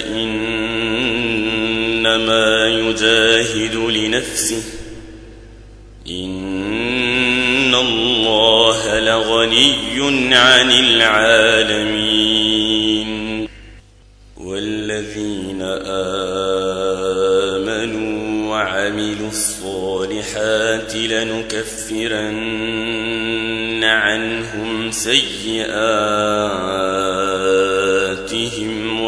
فإنما يجاهد لنفسه. إن الله لغني عن العالمين. والذين آمنوا وعملوا الصالحات لنكفرن عنهم سيئاتهم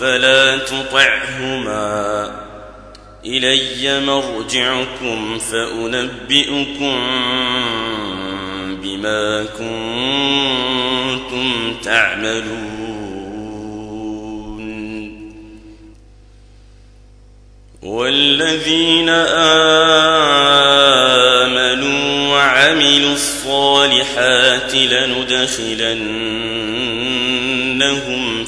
فلا تطعهما. إلي مرجعكم فأنبئكم بما كنتم تعملون. والذين آمنوا وعملوا الصالحات لندخلنهم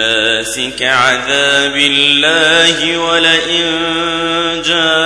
الناس كعذاب الله ولئن جاء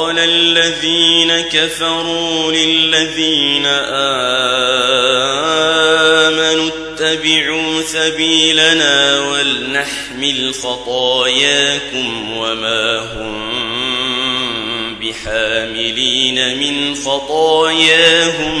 قال الذين كفروا للذين آمنوا اتبعوا سبيلنا ولنحمل خطاياكم وما هم بحاملين من خطاياهم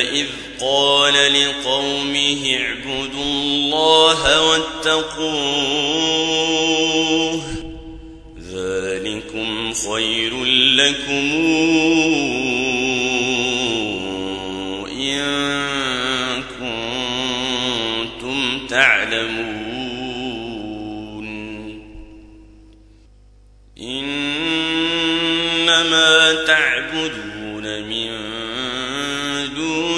إذ قال لقومه اعبدوا الله واتقوه ذلكم خير لكم إن كنتم تعلمون. إنما تعبدون من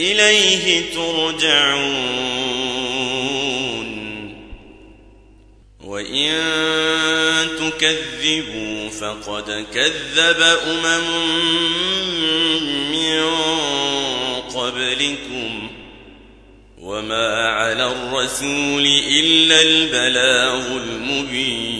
إليه ترجعون. وإن تكذبوا فقد كذب أمم من قبلكم. وما على الرسول إلا البلاغ المبين.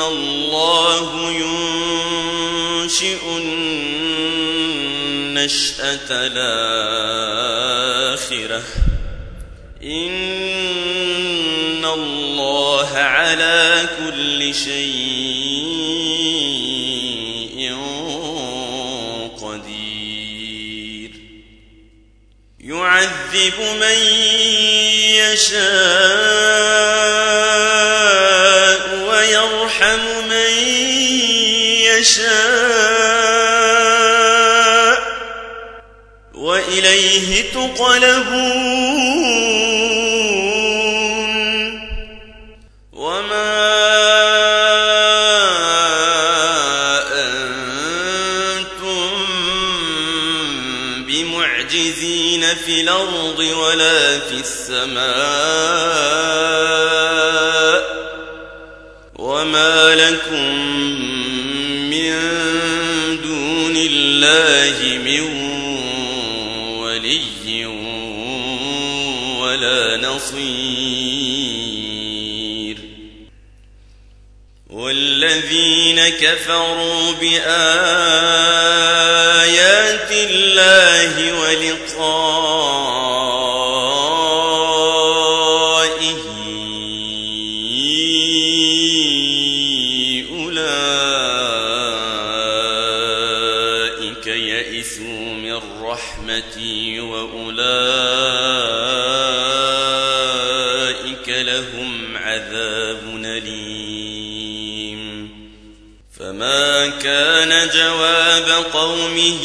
الله ينشئ النشأة الآخرة إن الله على كل شيء قدير يعذب من يشاء يشاء وإليه تقلبون وما أنتم بمعجزين في الأرض ولا في السماء كفروا بآيات الله ولقائه كان جواب قومه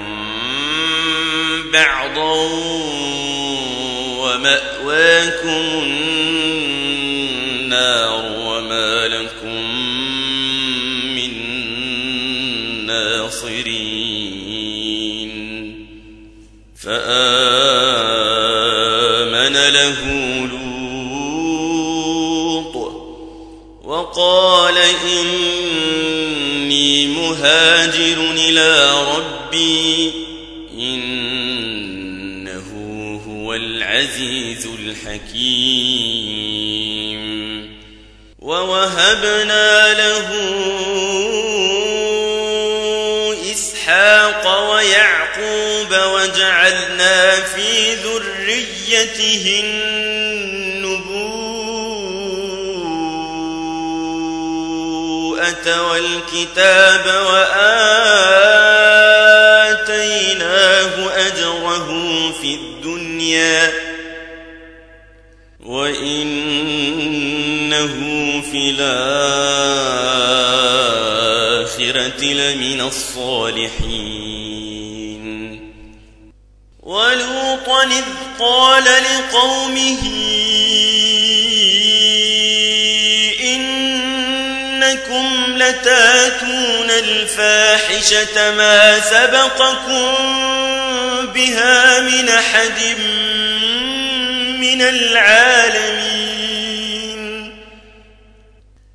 ومأواكم النار وما لكم من ناصرين. فآمن له لوط وقال إني مهاجر إلى ربي العزيز الحكيم. ووهبنا له إسحاق ويعقوب وجعلنا في ذريته النبوءة والكتاب وآتيناه أجره في الدنيا في الآخرة لمن الصالحين. ولوطا إذ قال لقومه إنكم لتاتون الفاحشة ما سبقكم بها من أحد من العالمين.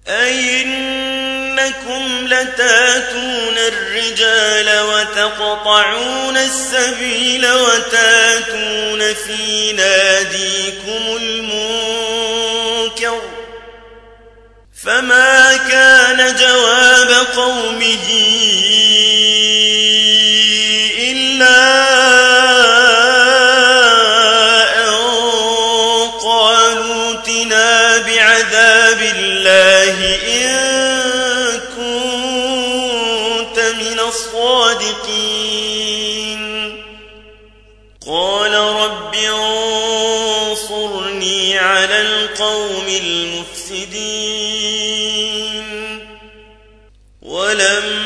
أئنكم لتاتون الرجال وتقطعون السبيل وتاتون في ناديكم المنكر فما كان جواب قومه القوم المفسدين. ولما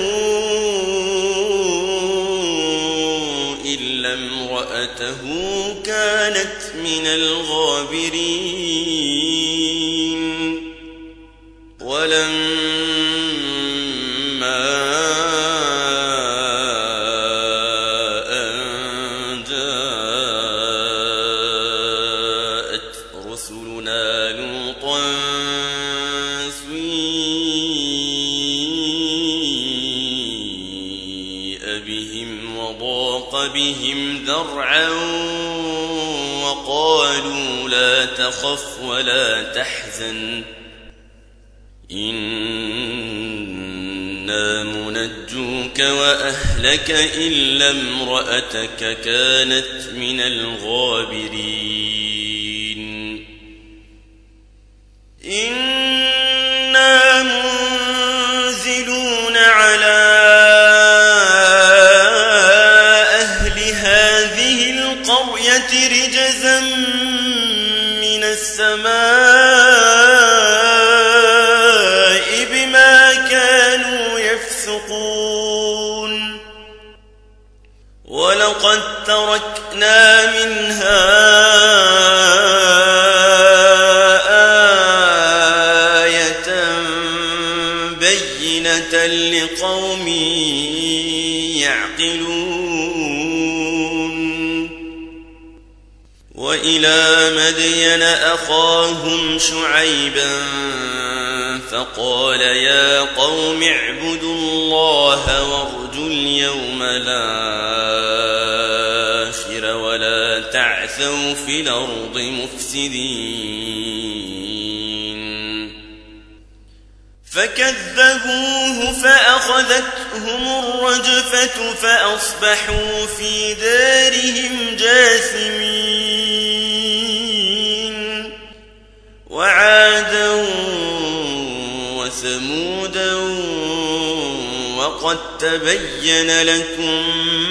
امرأته كانت من الغابرين. ولا تحزن. إنا منجوك وأهلك إلا امرأتك كانت من الغابرين. تعثوا في الأرض مفسدين فكذبوه فأخذتهم الرجفة فأصبحوا في دارهم جاثمين وعادا وثمودا وقد تبين لكم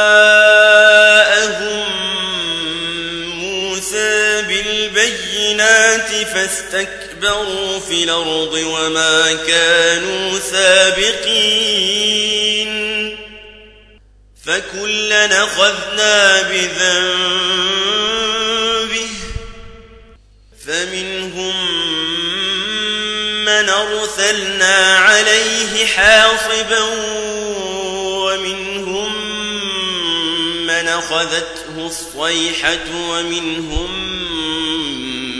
فاستكبروا في الأرض وما كانوا سابقين فكلا أخذنا بذنبه فمنهم من أرسلنا عليه حاصبا ومنهم من أخذته الصيحة ومنهم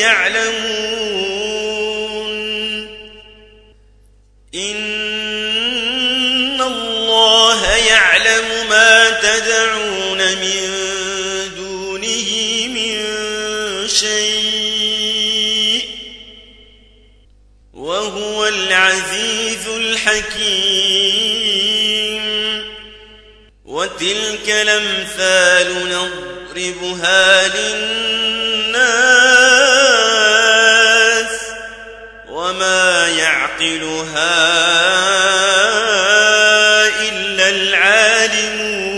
يعلمون. إن الله يعلم ما تدعون من دونه من شيء وهو العزيز الحكيم. وتلك الأمثال نضربها للناس وما يعقلها إلا العالمون.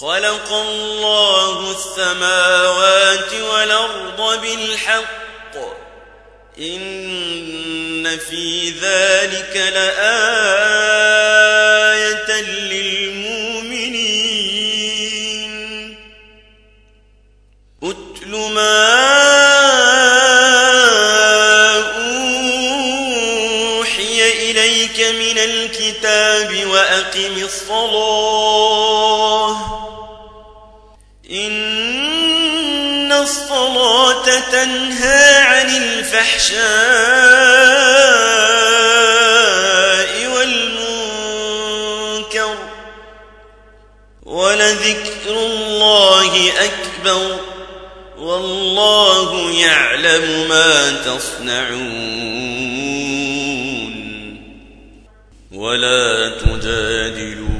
خلق الله السماوات والأرض بالحق. إن في ذلك لآية الفحشاء والمنكر ولذكر الله أكبر والله يعلم ما تصنعون ولا تجادلوا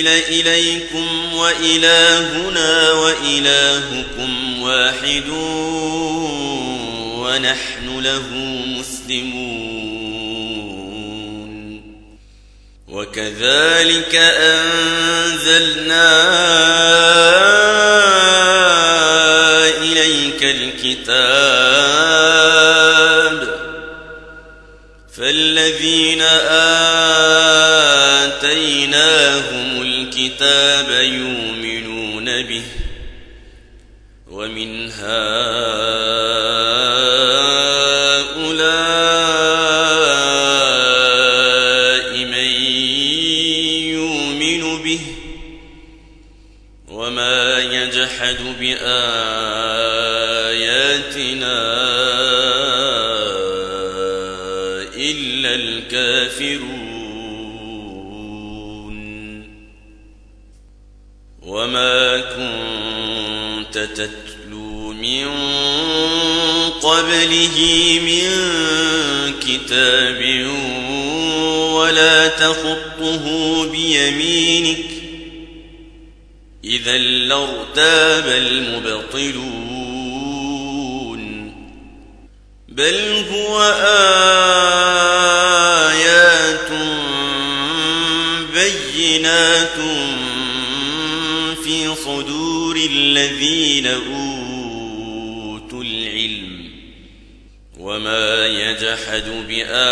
إليكم وإلهنا وإلهكم واحد ونحن له مسلمون. وكذلك أنزلنا إليك الكتاب. فالذين آتيناهم الكتاب يؤمنون به ومن هؤلاء قبله من كتاب ولا تخطه بيمينك إذا لارتاب المبطلون بل هو آيات بينات في صدور الذين أوتوا يجحد بآياتنا.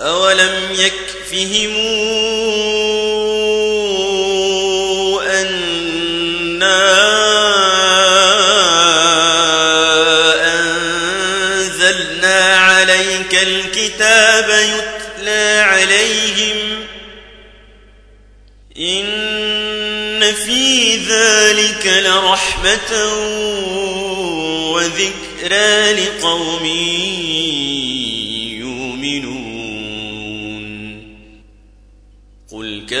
أولم يكفهم أنا أنزلنا عليك الكتاب يتلى عليهم إن في ذلك لرحمة وذكرى لقوم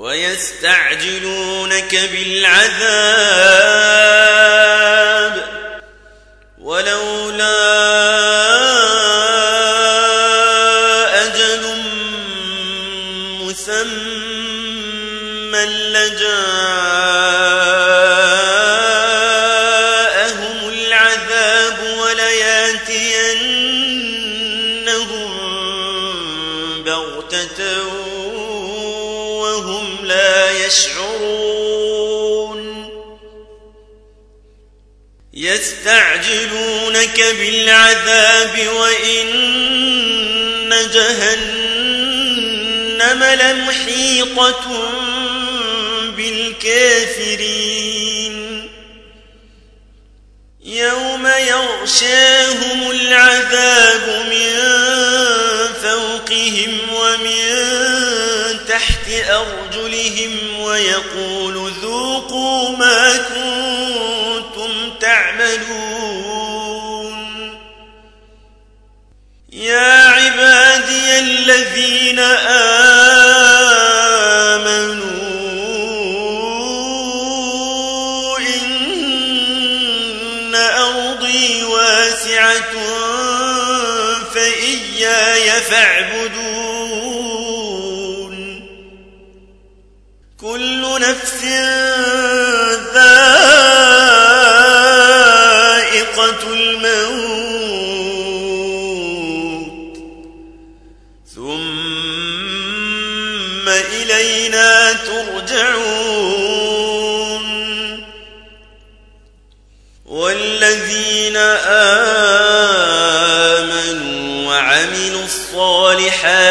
ويستعجلونك بالعذاب. يغشاهم العذاب من فوقهم ومن تحت أرجلهم ويقول ذوقوا ما كنتم تعملون يا عبادي الذين آمنوا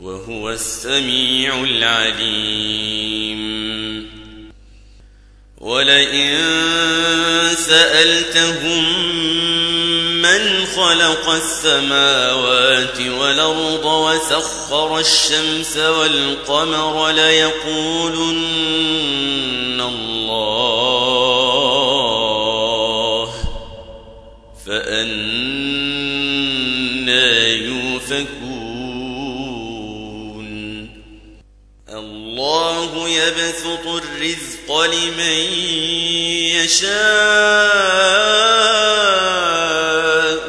وهو السميع العليم. ولئن سألتهم من خلق السماوات والأرض وسخر الشمس والقمر ليقولن الله يبسط الرزق لمن يشاء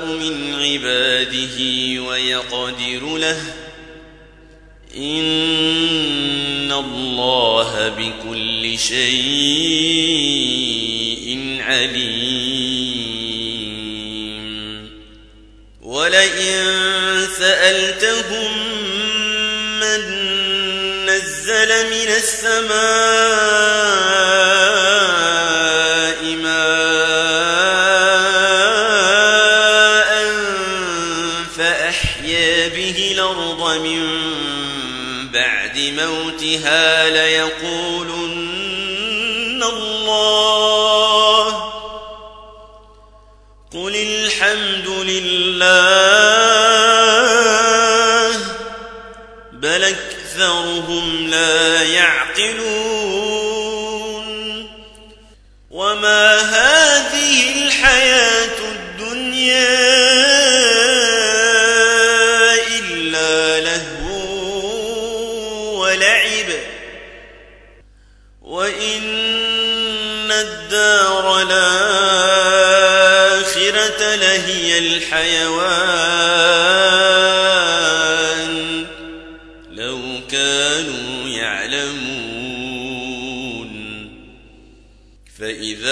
من عباده ويقدر له. إن الله بكل شيء عليم. ولئن سألتهم السماء ماء فأحيا به الأرض من بعد موتها ليقولن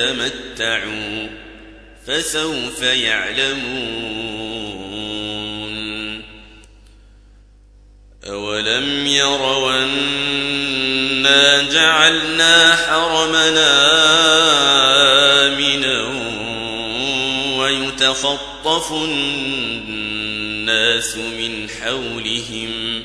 وليتمتعوا فسوف يعلمون أولم يروا أنا جعلنا حرمنا آمنا ويتخطف الناس من حولهم